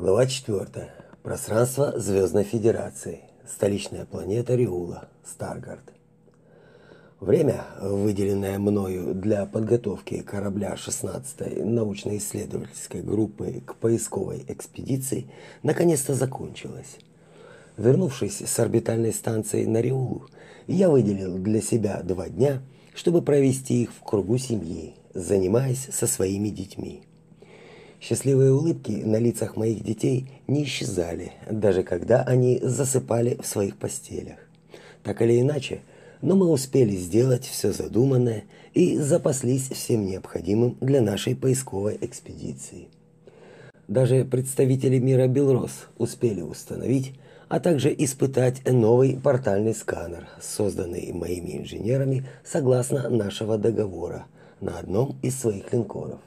Глава 4. Пространство Звездной Федерации. Столичная планета Риула, Старгард. Время, выделенное мною для подготовки корабля 16-й научно-исследовательской группы к поисковой экспедиции, наконец-то закончилось. Вернувшись с орбитальной станции на Риулу, я выделил для себя два дня, чтобы провести их в кругу семьи, занимаясь со своими детьми. Счастливые улыбки на лицах моих детей не исчезали, даже когда они засыпали в своих постелях. Так или иначе, но мы успели сделать все задуманное и запаслись всем необходимым для нашей поисковой экспедиции. Даже представители мира Белрос успели установить, а также испытать новый портальный сканер, созданный моими инженерами согласно нашего договора на одном из своих линкоров.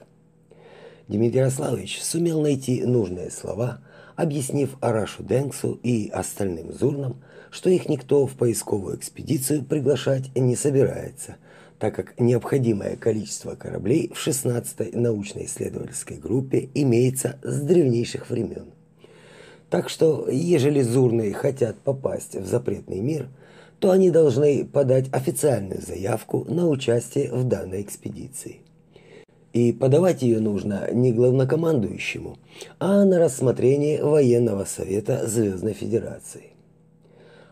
Дмитрий Ярославович сумел найти нужные слова, объяснив Арашу Денксу и остальным зурнам, что их никто в поисковую экспедицию приглашать не собирается, так как необходимое количество кораблей в 16-й научно-исследовательской группе имеется с древнейших времен. Так что, ежели зурные хотят попасть в запретный мир, то они должны подать официальную заявку на участие в данной экспедиции. И подавать ее нужно не главнокомандующему, а на рассмотрение военного совета Звездной Федерации.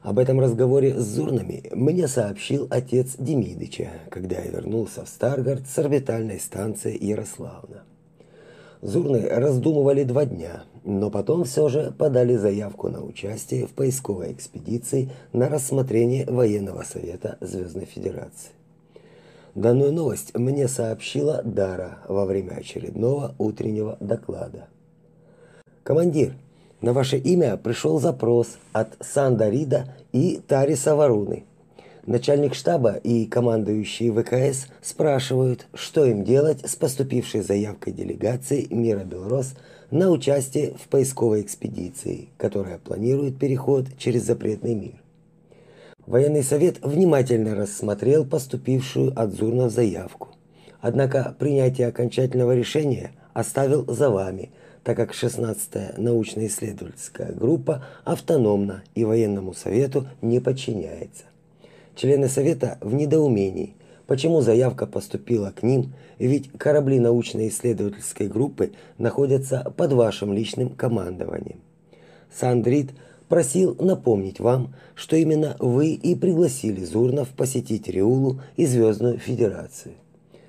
Об этом разговоре с Зурнами мне сообщил отец Демидыча, когда я вернулся в Старгард с орбитальной станции Ярославна. Зурны раздумывали два дня, но потом все же подали заявку на участие в поисковой экспедиции на рассмотрение военного совета Звездной Федерации. Данную новость мне сообщила Дара во время очередного утреннего доклада. Командир, на ваше имя пришел запрос от Сандарида и Тариса Варуны. Начальник штаба и командующий ВКС спрашивают, что им делать с поступившей заявкой делегации Мира Белрос на участие в поисковой экспедиции, которая планирует переход через запретный мир. Военный совет внимательно рассмотрел поступившую от Зурнов заявку. Однако принятие окончательного решения оставил за вами, так как 16-я научно-исследовательская группа автономна и военному совету не подчиняется. Члены совета в недоумении, почему заявка поступила к ним, ведь корабли научно-исследовательской группы находятся под вашим личным командованием. Сандрит – просил напомнить вам, что именно вы и пригласили Зурнов посетить Риулу и Звездную Федерацию.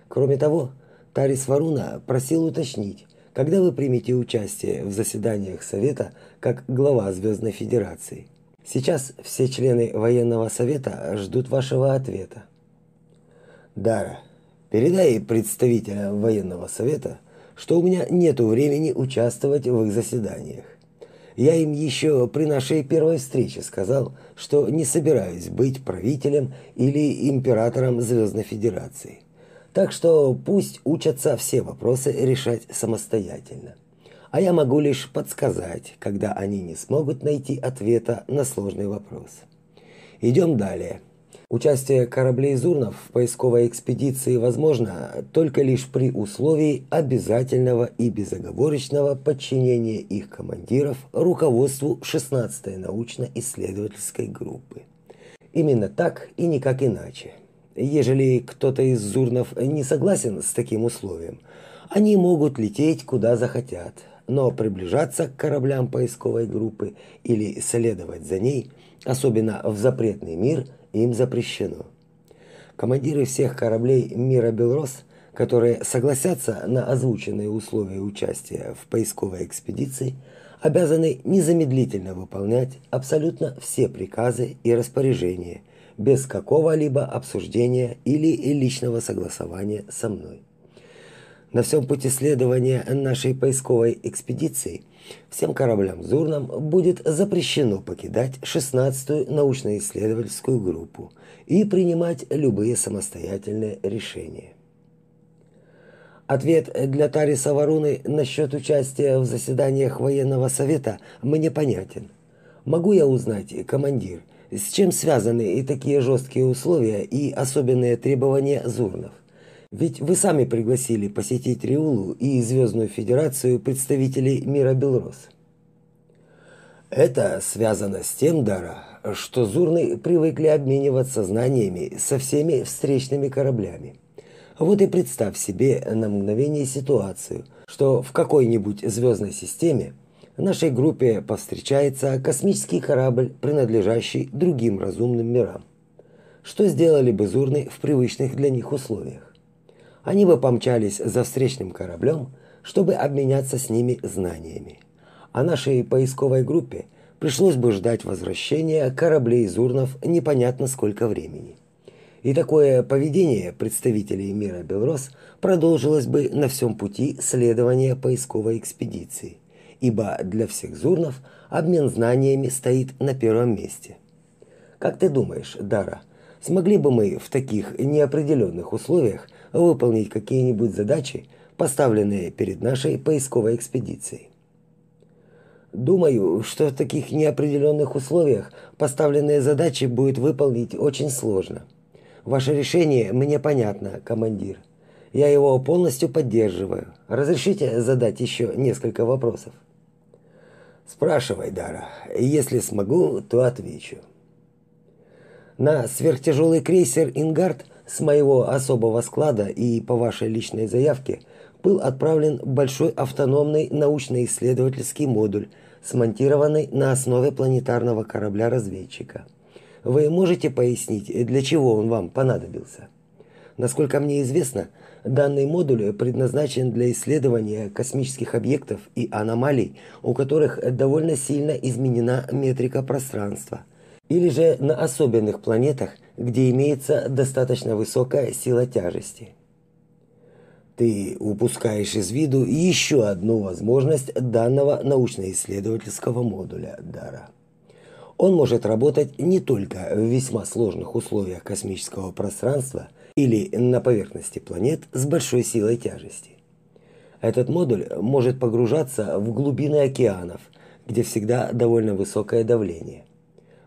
Кроме того, Тарис Варуна просил уточнить, когда вы примете участие в заседаниях Совета как глава Звездной Федерации. Сейчас все члены военного совета ждут вашего ответа. Дара, передай представителям военного совета, что у меня нет времени участвовать в их заседаниях. Я им еще при нашей первой встрече сказал, что не собираюсь быть правителем или императором Звездной Федерации. Так что пусть учатся все вопросы решать самостоятельно. А я могу лишь подсказать, когда они не смогут найти ответа на сложный вопрос. Идем далее. Участие кораблей Зурнов в поисковой экспедиции возможно только лишь при условии обязательного и безоговорочного подчинения их командиров руководству 16-й научно-исследовательской группы. Именно так и никак иначе. Ежели кто-то из Зурнов не согласен с таким условием, они могут лететь куда захотят, но приближаться к кораблям поисковой группы или следовать за ней, особенно в запретный мир – им запрещено. Командиры всех кораблей мира Белрос, которые согласятся на озвученные условия участия в поисковой экспедиции, обязаны незамедлительно выполнять абсолютно все приказы и распоряжения без какого-либо обсуждения или личного согласования со мной. На всем пути следования нашей поисковой экспедиции всем кораблям Зурнам будет запрещено покидать 16-ю научно-исследовательскую группу и принимать любые самостоятельные решения. Ответ для Тариса Варуны насчет участия в заседаниях военного совета мне понятен. Могу я узнать, командир, с чем связаны и такие жесткие условия и особенные требования Зурнов? Ведь вы сами пригласили посетить Риулу и Звездную Федерацию представителей мира Белрос. Это связано с тем, Дара, что Зурны привыкли обмениваться знаниями со всеми встречными кораблями. Вот и представь себе на мгновение ситуацию, что в какой-нибудь звездной системе нашей группе повстречается космический корабль, принадлежащий другим разумным мирам. Что сделали бы Зурны в привычных для них условиях? Они бы помчались за встречным кораблем, чтобы обменяться с ними знаниями. А нашей поисковой группе пришлось бы ждать возвращения кораблей Зурнов непонятно сколько времени. И такое поведение представителей мира Белрос продолжилось бы на всем пути следования поисковой экспедиции – ибо для всех зурнов обмен знаниями стоит на первом месте. Как ты думаешь, Дара, смогли бы мы в таких неопределенных условиях выполнить какие-нибудь задачи, поставленные перед нашей поисковой экспедицией? Думаю, что в таких неопределенных условиях поставленные задачи будет выполнить очень сложно. Ваше решение мне понятно, командир. Я его полностью поддерживаю. Разрешите задать еще несколько вопросов? Спрашивай, Дара. Если смогу, то отвечу. На сверхтяжелый крейсер «Ингард» с моего особого склада и по вашей личной заявке был отправлен большой автономный научно-исследовательский модуль, смонтированный на основе планетарного корабля-разведчика. Вы можете пояснить, для чего он вам понадобился? Насколько мне известно, Данный модуль предназначен для исследования космических объектов и аномалий, у которых довольно сильно изменена метрика пространства, или же на особенных планетах, где имеется достаточно высокая сила тяжести. Ты упускаешь из виду еще одну возможность данного научно-исследовательского модуля Дара. Он может работать не только в весьма сложных условиях космического пространства – или на поверхности планет с большой силой тяжести. Этот модуль может погружаться в глубины океанов, где всегда довольно высокое давление.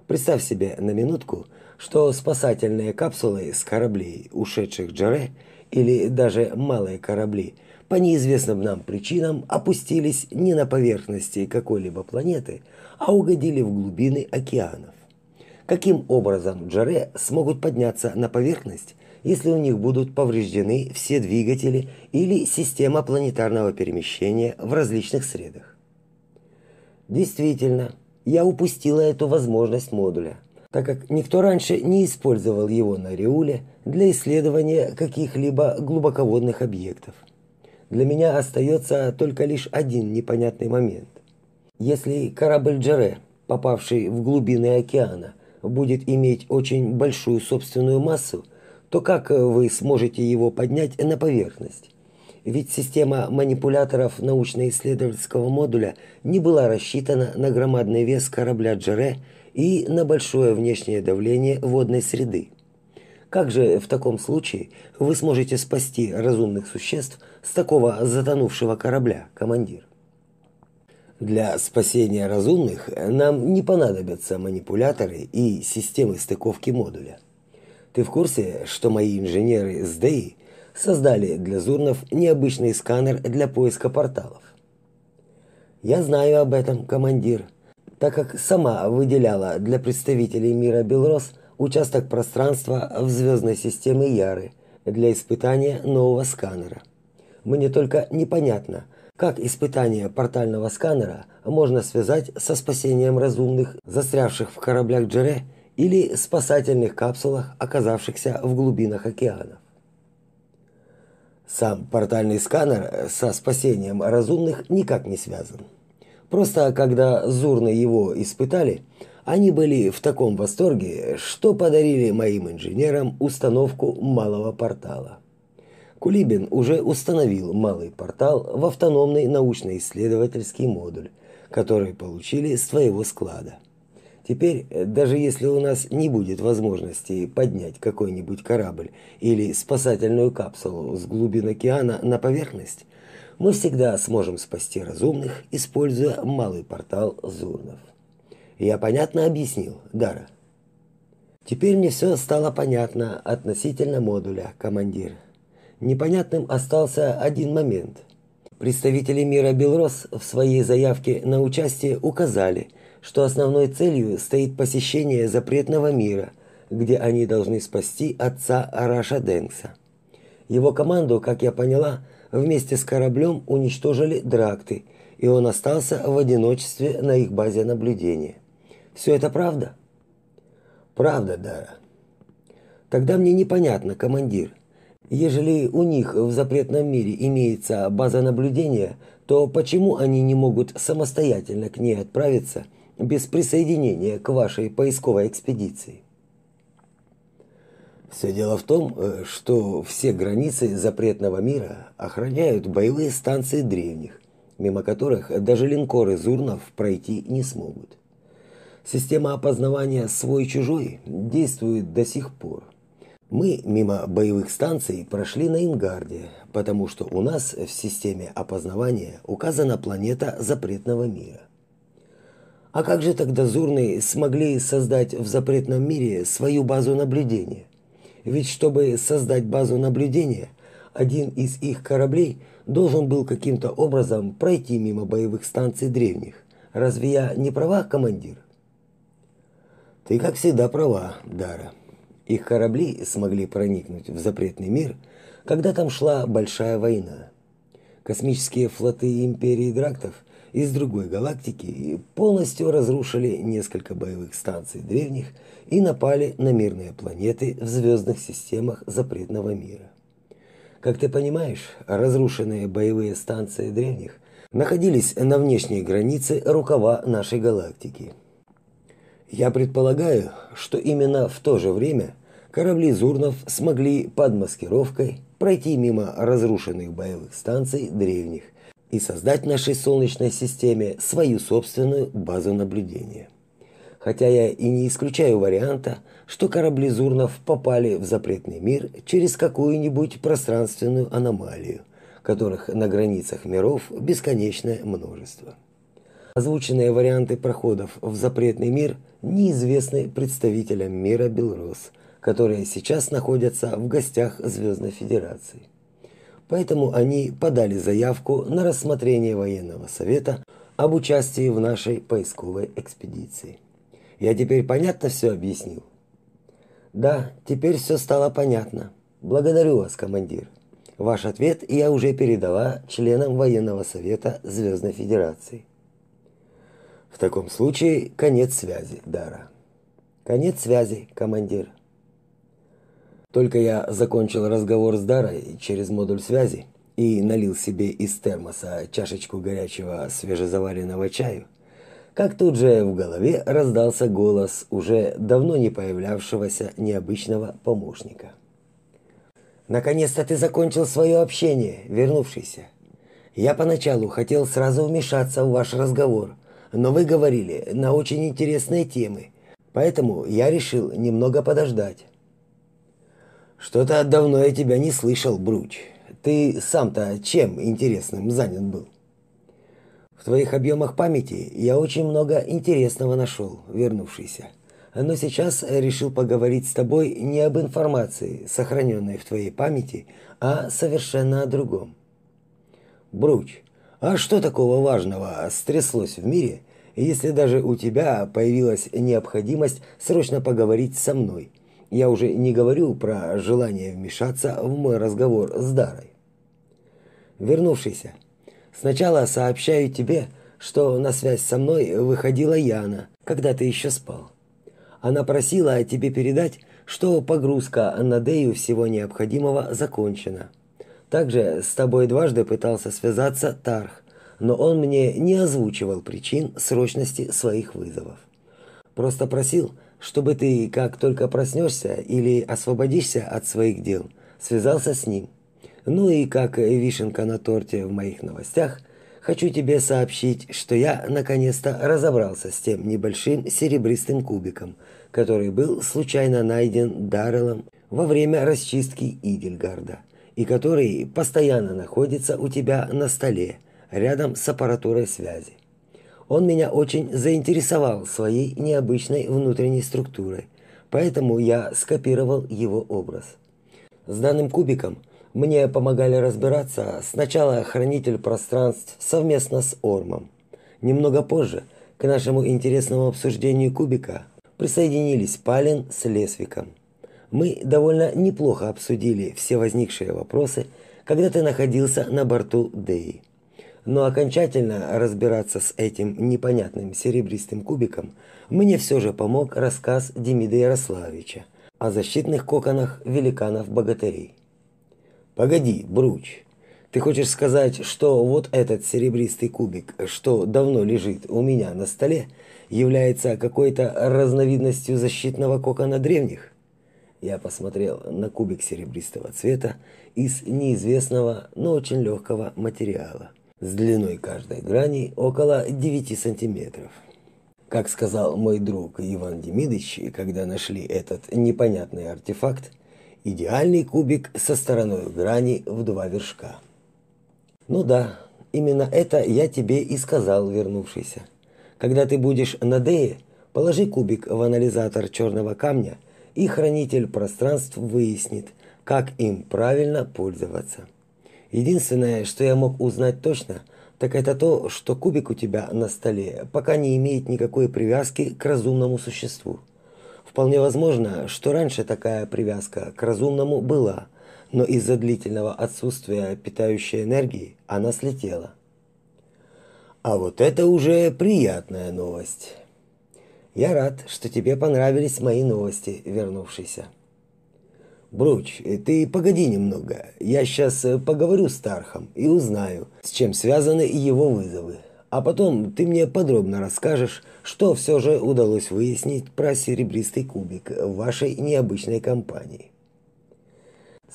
Представь себе на минутку, что спасательные капсулы с кораблей, ушедших Джаре, или даже малые корабли, по неизвестным нам причинам опустились не на поверхности какой-либо планеты, а угодили в глубины океанов. Каким образом Джаре смогут подняться на поверхность если у них будут повреждены все двигатели или система планетарного перемещения в различных средах. Действительно, я упустила эту возможность модуля, так как никто раньше не использовал его на Риуле для исследования каких-либо глубоководных объектов. Для меня остается только лишь один непонятный момент. Если корабль Джаре, попавший в глубины океана, будет иметь очень большую собственную массу, то как вы сможете его поднять на поверхность? Ведь система манипуляторов научно-исследовательского модуля не была рассчитана на громадный вес корабля Джере и на большое внешнее давление водной среды. Как же в таком случае вы сможете спасти разумных существ с такого затонувшего корабля, командир? Для спасения разумных нам не понадобятся манипуляторы и системы стыковки модуля. Ты в курсе, что мои инженеры с ДЭИ создали для Зурнов необычный сканер для поиска порталов? Я знаю об этом, командир, так как сама выделяла для представителей мира Белрос участок пространства в звездной системе Яры для испытания нового сканера. Мне только непонятно, как испытание портального сканера можно связать со спасением разумных, застрявших в кораблях Джере или спасательных капсулах, оказавшихся в глубинах океанов. Сам портальный сканер со спасением разумных никак не связан. Просто когда Зурны его испытали, они были в таком восторге, что подарили моим инженерам установку малого портала. Кулибин уже установил малый портал в автономный научно-исследовательский модуль, который получили с твоего склада. Теперь, даже если у нас не будет возможности поднять какой-нибудь корабль или спасательную капсулу с глубин океана на поверхность, мы всегда сможем спасти разумных, используя малый портал Зурнов. Я понятно объяснил, Дара? Теперь мне все стало понятно относительно модуля, командир. Непонятным остался один момент. Представители мира Белрос в своей заявке на участие указали – что основной целью стоит посещение запретного мира, где они должны спасти отца Араша Денкса. Его команду, как я поняла, вместе с кораблем уничтожили дракты, и он остался в одиночестве на их базе наблюдения. Все это правда? Правда, Дара. Тогда мне непонятно, командир. Ежели у них в запретном мире имеется база наблюдения, то почему они не могут самостоятельно к ней отправиться без присоединения к вашей поисковой экспедиции? Все дело в том, э, что все границы запретного мира охраняют боевые станции древних, мимо которых даже линкоры Зурнов пройти не смогут. Система опознавания свой-чужой действует до сих пор. Мы мимо боевых станций прошли на Ингарде, потому что у нас в системе опознавания указана планета запретного мира. А как же тогда Зурны смогли создать в запретном мире свою базу наблюдения? Ведь чтобы создать базу наблюдения, один из их кораблей должен был каким-то образом пройти мимо боевых станций древних. Разве я не права, командир? Ты, как всегда, права, Дара. Их корабли смогли проникнуть в запретный мир, когда там шла большая война. Космические флоты империи Драктов из другой галактики полностью разрушили несколько боевых станций древних и напали на мирные планеты в звездных системах запретного мира. Как ты понимаешь, разрушенные боевые станции древних находились на внешней границе рукава нашей галактики – я предполагаю, что именно в то же время корабли Зурнов смогли под маскировкой пройти мимо разрушенных боевых станций древних и создать нашей Солнечной системе свою собственную базу наблюдения. Хотя я и не исключаю варианта, что корабли Зурнов попали в запретный мир через какую-нибудь пространственную аномалию, которых на границах миров бесконечное множество. Озвученные варианты проходов в запретный мир неизвестны представителям мира Белрос, которые сейчас находятся в гостях Звездной Федерации. Поэтому они подали заявку на рассмотрение военного совета об участии в нашей поисковой экспедиции. Я теперь понятно все объяснил? Да, теперь все стало понятно. Благодарю вас, командир. Ваш ответ я уже передала членам военного совета Звездной Федерации. В таком случае конец связи, Дара. Конец связи, командир. Только я закончил разговор с Дарой через модуль связи и налил себе из термоса чашечку горячего свежезаваренного чаю, как тут же в голове раздался голос уже давно не появлявшегося необычного помощника. Наконец-то ты закончил свое общение, вернувшийся. Я поначалу хотел сразу вмешаться в ваш разговор, но вы говорили на очень интересные темы, поэтому я решил немного подождать. Что-то давно я тебя не слышал, Бруч. Ты сам-то чем интересным занят был? В твоих объемах памяти я очень много интересного нашел, вернувшийся. Но сейчас решил поговорить с тобой не об информации, сохраненной в твоей памяти, а совершенно о другом. Бруч, а что такого важного стряслось в мире, если даже у тебя появилась необходимость срочно поговорить со мной? Я уже не говорю про желание вмешаться в мой разговор с Дарой. Вернувшийся, сначала сообщаю тебе, что на связь со мной выходила Яна, когда ты еще спал. Она просила тебе передать, что погрузка на Дею всего необходимого закончена. Также с тобой дважды пытался связаться Тарх, но он мне не озвучивал причин срочности своих вызовов. Просто просил, чтобы ты, как только проснешься или освободишься от своих дел, связался с ним. Ну и как вишенка на торте в моих новостях, хочу тебе сообщить, что я наконец-то разобрался с тем небольшим серебристым кубиком, который был случайно найден Дарреллом во время расчистки Идельгарда и который постоянно находится у тебя на столе, рядом с аппаратурой связи. Он меня очень заинтересовал своей необычной внутренней структурой, поэтому я скопировал его образ. С данным кубиком мне помогали разбираться сначала хранитель пространств совместно с Ормом. Немного позже к нашему интересному обсуждению кубика присоединились Палин с Лесвиком. Мы довольно неплохо обсудили все возникшие вопросы, когда ты находился на борту Деи. Но окончательно разбираться с этим непонятным серебристым кубиком мне все же помог рассказ Демида Ярославовича о защитных коконах великанов-богатырей. «Погоди, Бруч, ты хочешь сказать, что вот этот серебристый кубик, что давно лежит у меня на столе, является какой-то разновидностью защитного кокона древних?» Я посмотрел на кубик серебристого цвета из неизвестного, но очень легкого материала с длиной каждой грани около 9 сантиметров. Как сказал мой друг Иван Демидович, когда нашли этот непонятный артефакт, идеальный кубик со стороной грани в два вершка. Ну да, именно это я тебе и сказал, вернувшийся. Когда ты будешь на Дее, положи кубик в анализатор черного камня, и хранитель пространств выяснит, как им правильно пользоваться. Единственное, что я мог узнать точно, так это то, что кубик у тебя на столе пока не имеет никакой привязки к разумному существу. Вполне возможно, что раньше такая привязка к разумному была, но из-за длительного отсутствия питающей энергии она слетела. А вот это уже приятная новость. Я рад, что тебе понравились мои новости, вернувшийся. Бруч, ты погоди немного. Я сейчас э, поговорю с Тархом и узнаю, с чем связаны его вызовы. А потом ты мне подробно расскажешь, что все же удалось выяснить про серебристый кубик в вашей необычной компании.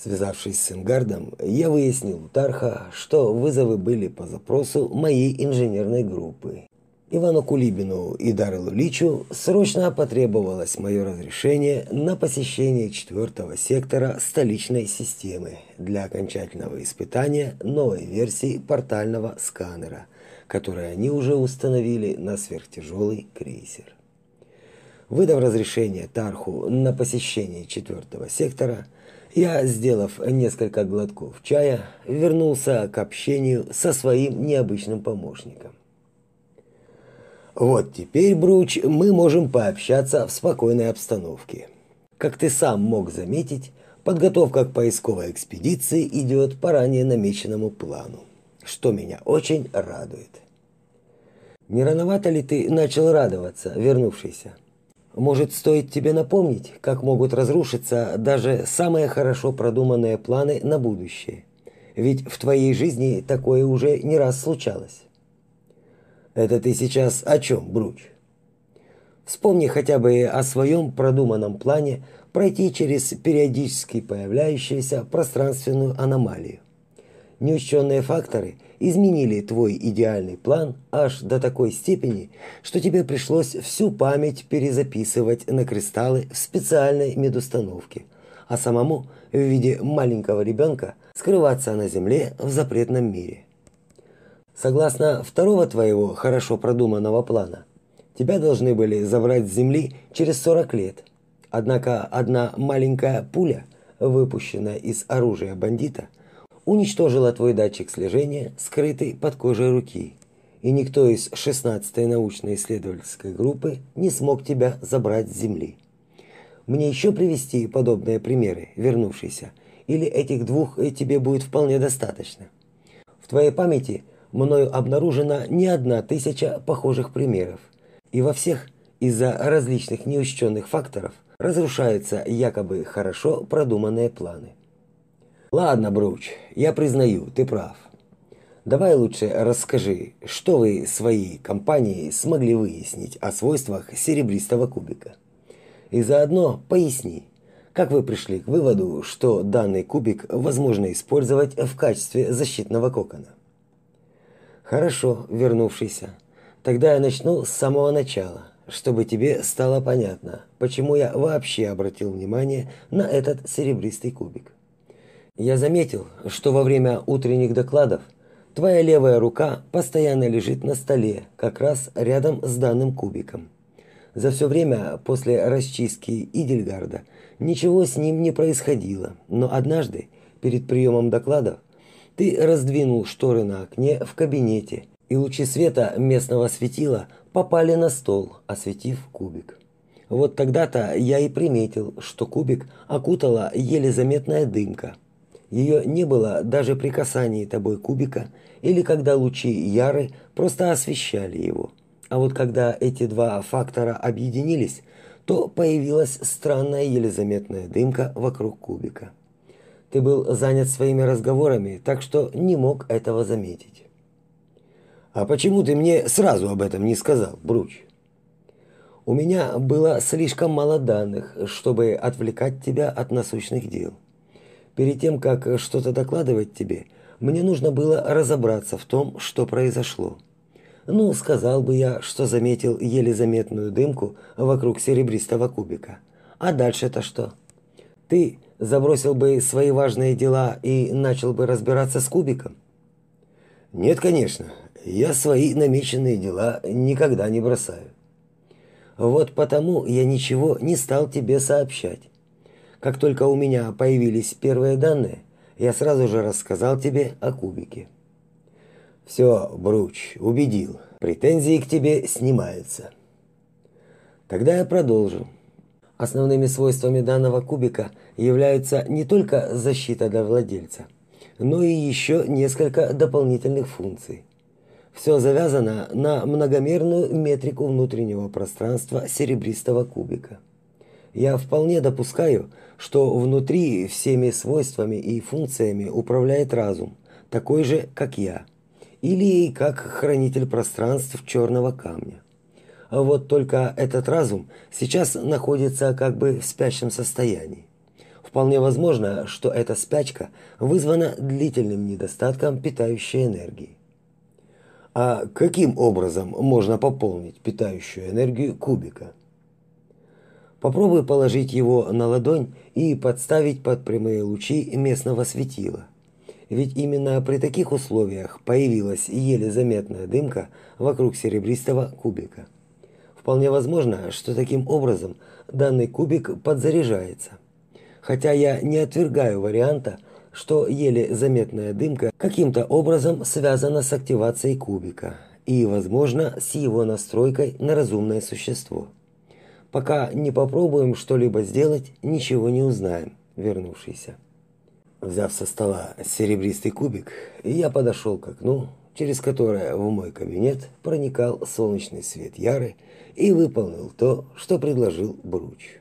Связавшись с Ингардом, я выяснил у Тарха, что вызовы были по запросу моей инженерной группы Ивану Кулибину и Дарылу Личу срочно потребовалось мое разрешение на посещение четвертого сектора столичной системы для окончательного испытания новой версии портального сканера, который они уже установили на сверхтяжелый крейсер. Выдав разрешение Тарху на посещение четвертого сектора, я, сделав несколько глотков чая, вернулся к общению со своим необычным помощником. Вот теперь, Бруч, мы можем пообщаться в спокойной обстановке. Как ты сам мог заметить, подготовка к поисковой экспедиции идет по ранее намеченному плану, что меня очень радует. Не рановато ли ты начал радоваться, вернувшийся? Может, стоит тебе напомнить, как могут разрушиться даже самые хорошо продуманные планы на будущее? Ведь в твоей жизни такое уже не раз случалось. Это ты сейчас о чем, Бруч? Вспомни хотя бы о своем продуманном плане пройти через периодически появляющуюся пространственную аномалию. Неучтенные факторы изменили твой идеальный план аж до такой степени, что тебе пришлось всю память перезаписывать на кристаллы в специальной медустановке, а самому в виде маленького ребенка скрываться на земле в запретном мире. Согласно второго твоего хорошо продуманного плана, тебя должны были забрать с земли через 40 лет. Однако одна маленькая пуля, выпущенная из оружия бандита, уничтожила твой датчик слежения, скрытый под кожей руки, и никто из 16-й научно-исследовательской группы не смог тебя забрать с земли. Мне еще привести подобные примеры, вернувшиеся, или этих двух тебе будет вполне достаточно? В твоей памяти – мною обнаружена не одна тысяча похожих примеров, и во всех из-за различных неучтенных факторов разрушаются якобы хорошо продуманные планы. Ладно, Бруч, я признаю, ты прав. Давай лучше расскажи, что вы своей компанией смогли выяснить о свойствах серебристого кубика. И заодно поясни, как вы пришли к выводу, что данный кубик возможно использовать в качестве защитного кокона. Хорошо, вернувшийся. Тогда я начну с самого начала, чтобы тебе стало понятно, почему я вообще обратил внимание на этот серебристый кубик. Я заметил, что во время утренних докладов твоя левая рука постоянно лежит на столе, как раз рядом с данным кубиком. За все время после расчистки Идельгарда ничего с ним не происходило, но однажды, перед приемом докладов, ты раздвинул шторы на окне в кабинете и лучи света местного светила попали на стол, осветив кубик. Вот тогда-то я и приметил, что кубик окутала еле заметная дымка. Ее не было даже при касании тобой кубика или когда лучи Яры просто освещали его. А вот когда эти два фактора объединились, то появилась странная еле заметная дымка вокруг кубика. Ты был занят своими разговорами, так что не мог этого заметить. А почему ты мне сразу об этом не сказал, Бруч? У меня было слишком мало данных, чтобы отвлекать тебя от насущных дел. Перед тем, как что-то докладывать тебе, мне нужно было разобраться в том, что произошло. Ну, сказал бы я, что заметил еле заметную дымку вокруг серебристого кубика. А дальше-то что? Ты забросил бы свои важные дела и начал бы разбираться с кубиком? Нет, конечно. Я свои намеченные дела никогда не бросаю. Вот потому я ничего не стал тебе сообщать. Как только у меня появились первые данные, я сразу же рассказал тебе о кубике. Все, Бруч, убедил. Претензии к тебе снимаются. Тогда я продолжу. Основными свойствами данного кубика являются не только защита до владельца, но и еще несколько дополнительных функций. Все завязано на многомерную метрику внутреннего пространства серебристого кубика. Я вполне допускаю, что внутри всеми свойствами и функциями управляет разум, такой же, как я, или как хранитель пространств черного камня. Вот только этот разум сейчас находится как бы в спящем состоянии. Вполне возможно, что эта спячка вызвана длительным недостатком питающей энергии. А каким образом можно пополнить питающую энергию кубика? Попробуй положить его на ладонь и подставить под прямые лучи местного светила. Ведь именно при таких условиях появилась еле заметная дымка вокруг серебристого кубика. Вполне возможно, что таким образом данный кубик подзаряжается. Хотя я не отвергаю варианта, что еле заметная дымка каким-то образом связана с активацией кубика и, возможно, с его настройкой на разумное существо. Пока не попробуем что-либо сделать, ничего не узнаем, вернувшийся. Взяв со стола серебристый кубик, я подошел к окну, через которое в мой кабинет проникал солнечный свет Яры и выполнил то, что предложил Бруч.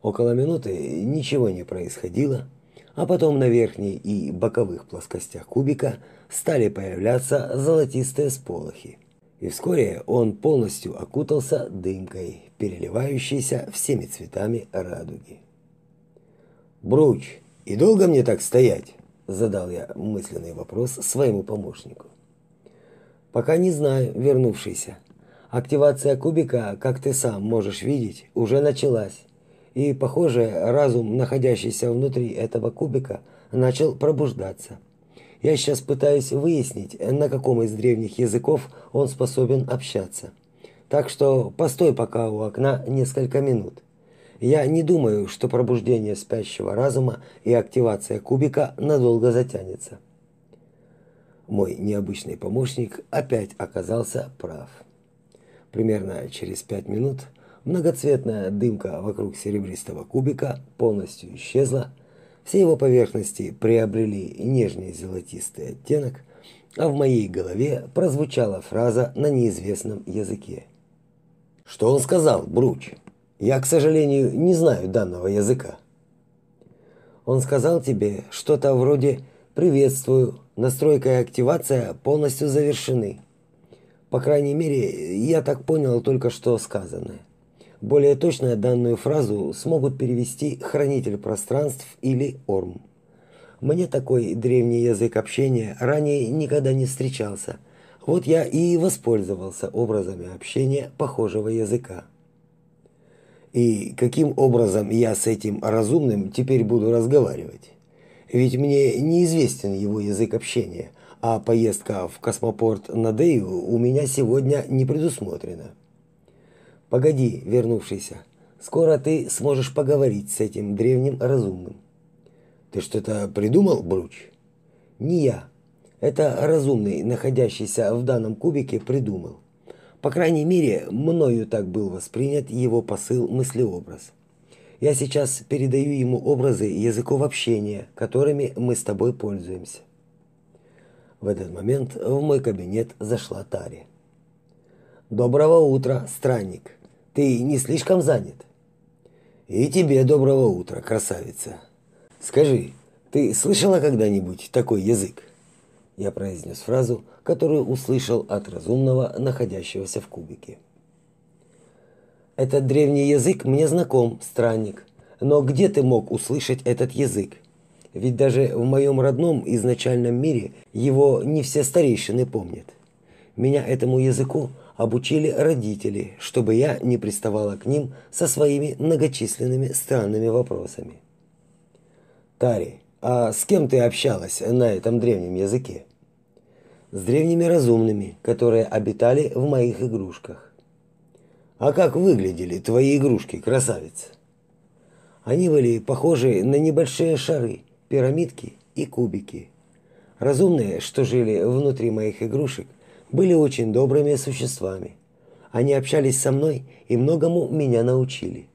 Около минуты ничего не происходило, а потом на верхней и боковых плоскостях кубика стали появляться золотистые сполохи. И вскоре он полностью окутался дымкой, переливающейся всеми цветами радуги. «Бруч, и долго мне так стоять?» – задал я мысленный вопрос своему помощнику. «Пока не знаю, вернувшийся. Активация кубика, как ты сам можешь видеть, уже началась. И, похоже, разум, находящийся внутри этого кубика, начал пробуждаться. Я сейчас пытаюсь выяснить, на каком из древних языков он способен общаться. Так что постой пока у окна несколько минут. Я не думаю, что пробуждение спящего разума и активация кубика надолго затянется. Мой необычный помощник опять оказался прав. Примерно через пять минут многоцветная дымка вокруг серебристого кубика полностью исчезла, все его поверхности приобрели нежный золотистый оттенок, а в моей голове прозвучала фраза на неизвестном языке. Что он сказал, Бруч? Я, к сожалению, не знаю данного языка. Он сказал тебе что-то вроде «Приветствую, настройка и активация полностью завершены». По крайней мере, я так понял только что сказанное. Более точно данную фразу смогут перевести хранитель пространств или Орм. Мне такой древний язык общения ранее никогда не встречался. Вот я и воспользовался образами общения похожего языка. И каким образом я с этим разумным теперь буду разговаривать? Ведь мне неизвестен его язык общения, а поездка в космопорт на Дею у меня сегодня не предусмотрена. Погоди, вернувшийся. Скоро ты сможешь поговорить с этим древним разумным. Ты что-то придумал, Бруч? Не я. Это разумный, находящийся в данном кубике, придумал. По крайней мере, мною так был воспринят его посыл-мыслеобраз. Я сейчас передаю ему образы языков общения, которыми мы с тобой пользуемся. В этот момент в мой кабинет зашла Тари. Доброго утра, странник. Ты не слишком занят? И тебе доброго утра, красавица. Скажи, ты слышала когда-нибудь такой язык? Я произнес фразу, которую услышал от разумного, находящегося в кубике. Этот древний язык мне знаком, странник. Но где ты мог услышать этот язык? Ведь даже в моем родном изначальном мире его не все старейшины помнят. Меня этому языку обучили родители, чтобы я не приставала к ним со своими многочисленными странными вопросами. Тари, а с кем ты общалась на этом древнем языке? С древними разумными, которые обитали в моих игрушках. А как выглядели твои игрушки, красавица? Они были похожи на небольшие шары, пирамидки и кубики. Разумные, что жили внутри моих игрушек, были очень добрыми существами. Они общались со мной и многому меня научили.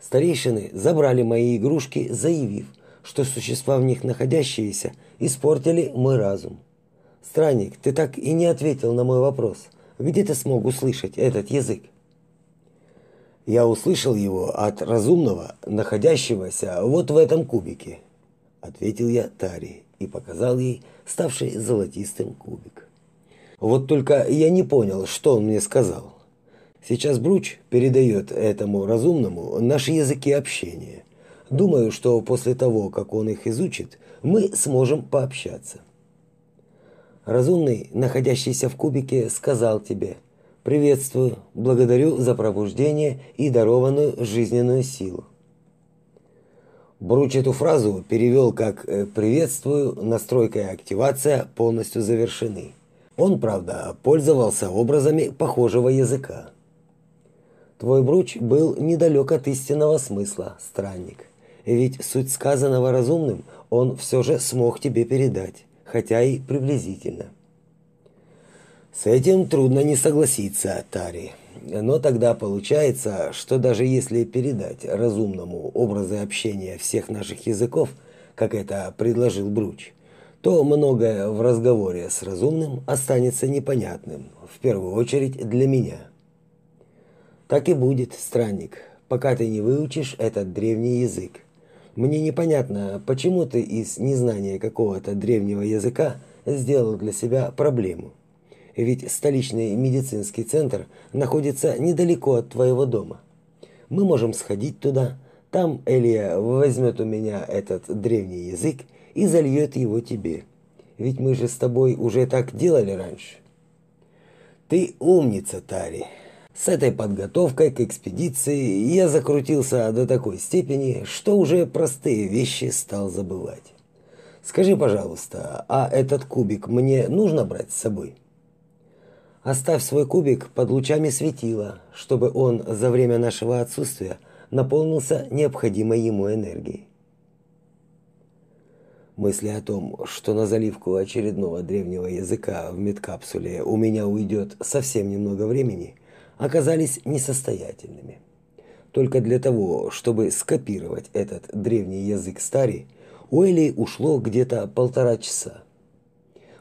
Старейшины забрали мои игрушки, заявив, что существа в них находящиеся испортили мой разум. Странник, ты так и не ответил на мой вопрос. Где ты смог услышать этот язык? Я услышал его от разумного, находящегося вот в этом кубике, ответил я Тари и показал ей ставший золотистым кубик. Вот только я не понял, что он мне сказал. Сейчас Бруч передает этому разумному наши языки общения. Думаю, что после того, как он их изучит, мы сможем пообщаться. Разумный, находящийся в кубике, сказал тебе – Приветствую, благодарю за пробуждение и дарованную жизненную силу. Бруч эту фразу перевел как э, «приветствую, настройка и активация полностью завершены». Он, правда, пользовался образами похожего языка. Твой Бруч был недалек от истинного смысла, странник. Ведь суть сказанного разумным он все же смог тебе передать, хотя и приблизительно. С этим трудно не согласиться, Тари. Но тогда получается, что даже если передать разумному образы общения всех наших языков, как это предложил Бруч, то многое в разговоре с разумным останется непонятным, в первую очередь для меня. Так и будет, странник, пока ты не выучишь этот древний язык. Мне непонятно, почему ты из незнания какого-то древнего языка сделал для себя проблему ведь столичный медицинский центр находится недалеко от твоего дома. Мы можем сходить туда, там Элия возьмет у меня этот древний язык и зальет его тебе. Ведь мы же с тобой уже так делали раньше. Ты умница, Тари. С этой подготовкой к экспедиции я закрутился до такой степени, что уже простые вещи стал забывать. Скажи, пожалуйста, а этот кубик мне нужно брать с собой? Оставь свой кубик под лучами светила, чтобы он за время нашего отсутствия наполнился необходимой ему энергией. Мысли о том, что на заливку очередного древнего языка в медкапсуле у меня уйдет совсем немного времени, оказались несостоятельными. Только для того, чтобы скопировать этот древний язык старий, у Эли ушло где-то полтора часа.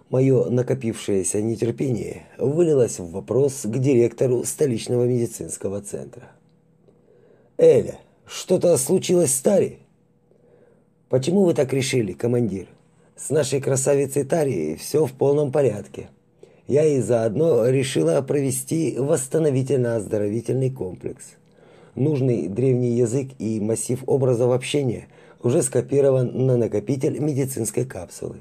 Мое накопившееся нетерпение вылилось в вопрос к директору столичного медицинского центра. «Эля, что-то случилось с Тари?» «Почему вы так решили, командир? С нашей красавицей Тари все в полном порядке. Я и заодно решила провести восстановительно-оздоровительный комплекс. Нужный древний язык и массив образов общения уже скопирован на накопитель медицинской капсулы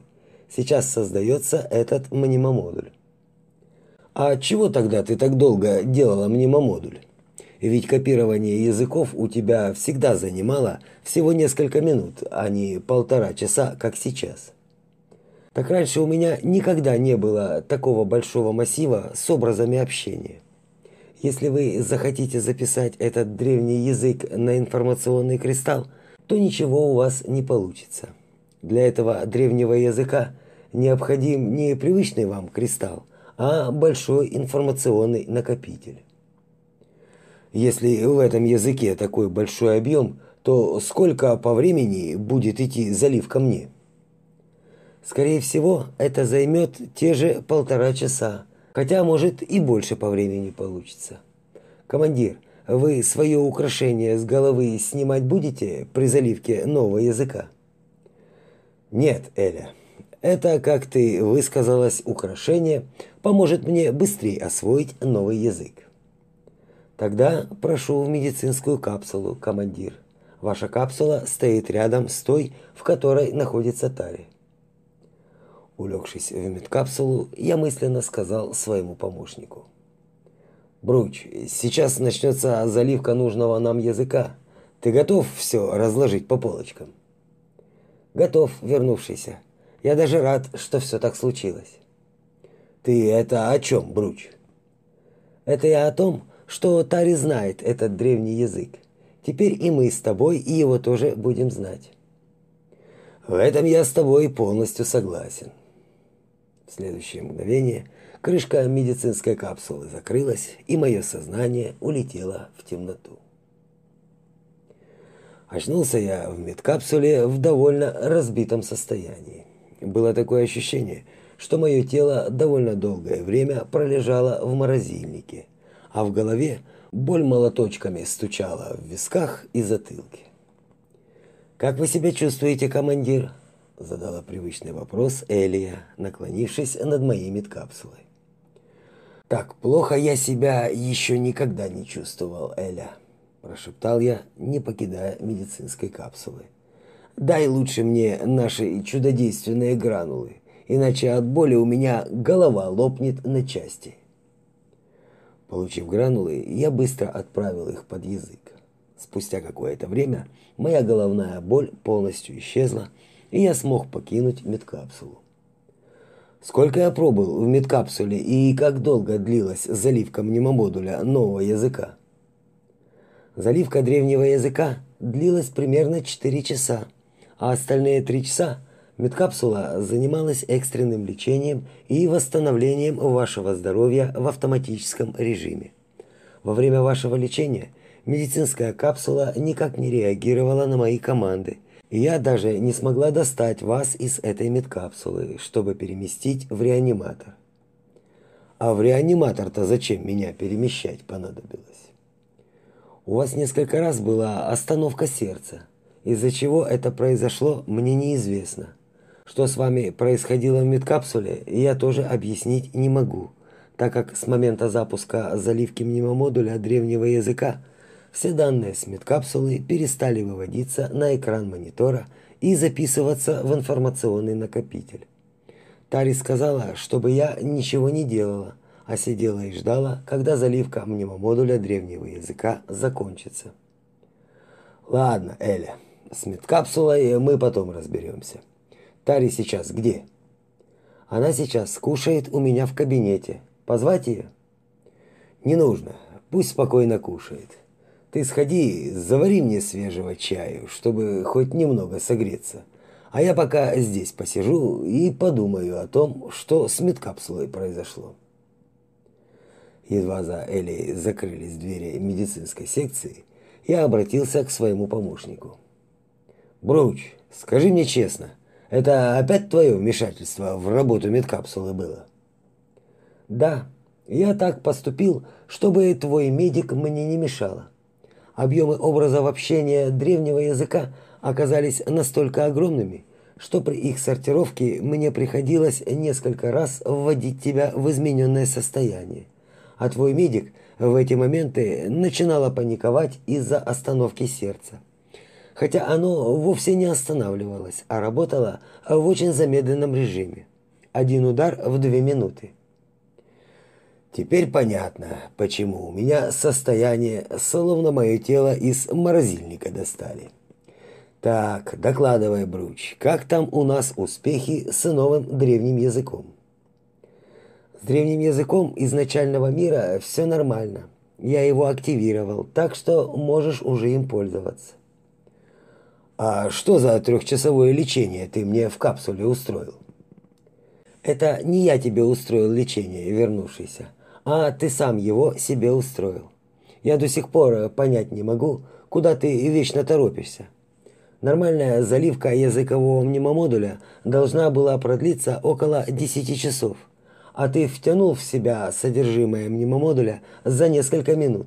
сейчас создается этот мнемомодуль. А чего тогда ты так долго делала мнемомодуль? Ведь копирование языков у тебя всегда занимало всего несколько минут, а не полтора часа, как сейчас. Так раньше у меня никогда не было такого большого массива с образами общения. Если вы захотите записать этот древний язык на информационный кристалл, то ничего у вас не получится. Для этого древнего языка необходим не привычный вам кристалл, а большой информационный накопитель. Если в этом языке такой большой объем, то сколько по времени будет идти залив ко мне? Скорее всего, это займет те же полтора часа, хотя может и больше по времени получится. Командир, вы свое украшение с головы снимать будете при заливке нового языка? Нет, Эля. Это, как ты высказалась, украшение поможет мне быстрее освоить новый язык. Тогда прошу в медицинскую капсулу, командир. Ваша капсула стоит рядом с той, в которой находится Тари. Улегшись в медкапсулу, я мысленно сказал своему помощнику: Бруч, сейчас начнется заливка нужного нам языка. Ты готов все разложить по полочкам? Готов, вернувшийся. Я даже рад, что все так случилось. Ты это о чем, Бруч? Это я о том, что Тари знает этот древний язык. Теперь и мы с тобой и его тоже будем знать. В этом я с тобой полностью согласен. В следующее мгновение Крышка медицинской капсулы закрылась, и мое сознание улетело в темноту. Очнулся я в медкапсуле в довольно разбитом состоянии. Было такое ощущение, что мое тело довольно долгое время пролежало в морозильнике, а в голове боль молоточками стучала в висках и затылке. «Как вы себя чувствуете, командир?» задала привычный вопрос Элия, наклонившись над моей медкапсулой. Так плохо я себя еще никогда не чувствовал, Эля, прошептал я, не покидая медицинской капсулы. Дай лучше мне наши чудодейственные гранулы, иначе от боли у меня голова лопнет на части. Получив гранулы, я быстро отправил их под язык. Спустя какое-то время моя головная боль полностью исчезла, и я смог покинуть медкапсулу. Сколько я пробыл в медкапсуле и как долго длилась заливка мнемомодуля нового языка? Заливка древнего языка длилась примерно 4 часа, а остальные 3 часа медкапсула занималась экстренным лечением и восстановлением вашего здоровья в автоматическом режиме. Во время вашего лечения медицинская капсула никак не реагировала на мои команды – я даже не смогла достать вас из этой медкапсулы, чтобы переместить в реаниматор. А в реаниматор-то зачем меня перемещать понадобилось? У вас несколько раз была остановка сердца. Из-за чего это произошло, мне неизвестно. Что с вами происходило в медкапсуле, я тоже объяснить не могу, так как с момента запуска заливки мнемомодуля древнего языка все данные с медкапсулы перестали выводиться на экран монитора и записываться в информационный накопитель. Тари сказала, чтобы я ничего не делала, а сидела и ждала, когда заливка мнемомодуля древнего языка закончится. Ладно, Эля, с медкапсулой мы потом разберемся. Тари сейчас где? Она сейчас кушает у меня в кабинете. Позвать ее? Не нужно. Пусть спокойно кушает. Ты сходи, завари мне свежего чаю, чтобы хоть немного согреться. А я пока здесь посижу и подумаю о том, что с медкапсулой произошло. Едва за Элей закрылись двери медицинской секции, я обратился к своему помощнику. Бруч, скажи мне честно, это опять твое вмешательство в работу медкапсулы было? Да, я так поступил, чтобы твой медик мне не мешало объемы образов общения древнего языка оказались настолько огромными, что при их сортировке мне приходилось несколько раз вводить тебя в измененное состояние. А твой медик в эти моменты начинало паниковать из-за остановки сердца. Хотя оно вовсе не останавливалось, а работало в очень замедленном режиме. Один удар в две минуты. Теперь понятно, почему у меня состояние, словно мое тело из морозильника достали. Так, докладывай, Бруч, как там у нас успехи с новым древним языком? С древним языком изначального мира все нормально. Я его активировал, так что можешь уже им пользоваться. А что за трехчасовое лечение ты мне в капсуле устроил? Это не я тебе устроил лечение, вернувшийся, а ты сам его себе устроил. Я до сих пор понять не могу, куда ты вечно торопишься. Нормальная заливка языкового мнемомодуля должна была продлиться около 10 часов, а ты втянул в себя содержимое мнемомодуля за несколько минут.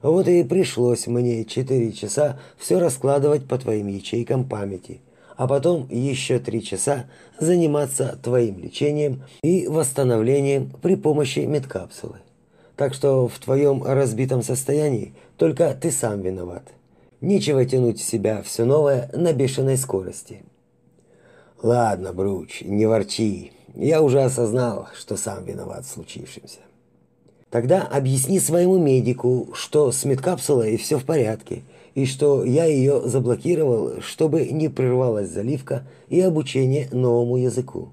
Вот и пришлось мне 4 часа все раскладывать по твоим ячейкам памяти, а потом еще 3 часа заниматься твоим лечением и восстановлением при помощи медкапсулы. Так что в твоем разбитом состоянии только ты сам виноват. Нечего тянуть в себя все новое на бешеной скорости. Ладно, Бруч, не ворчи. Я уже осознал, что сам виноват в случившемся. Тогда объясни своему медику, что с медкапсулой все в порядке, и что я ее заблокировал, чтобы не прервалась заливка и обучение новому языку.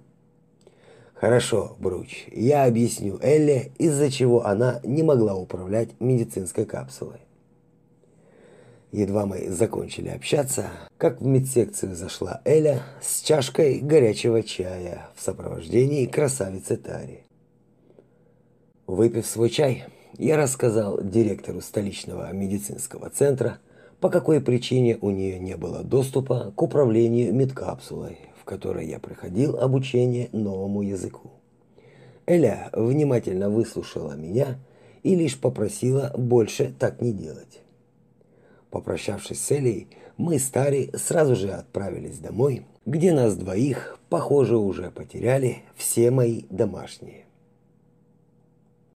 Хорошо, Бруч, я объясню Элле, из-за чего она не могла управлять медицинской капсулой. Едва мы закончили общаться, как в медсекцию зашла Эля с чашкой горячего чая в сопровождении красавицы Тари. Выпив свой чай, я рассказал директору столичного медицинского центра, по какой причине у нее не было доступа к управлению медкапсулой, в которой я проходил обучение новому языку. Эля внимательно выслушала меня и лишь попросила больше так не делать. Попрощавшись с Элей, мы с Тари сразу же отправились домой, где нас двоих, похоже, уже потеряли все мои домашние.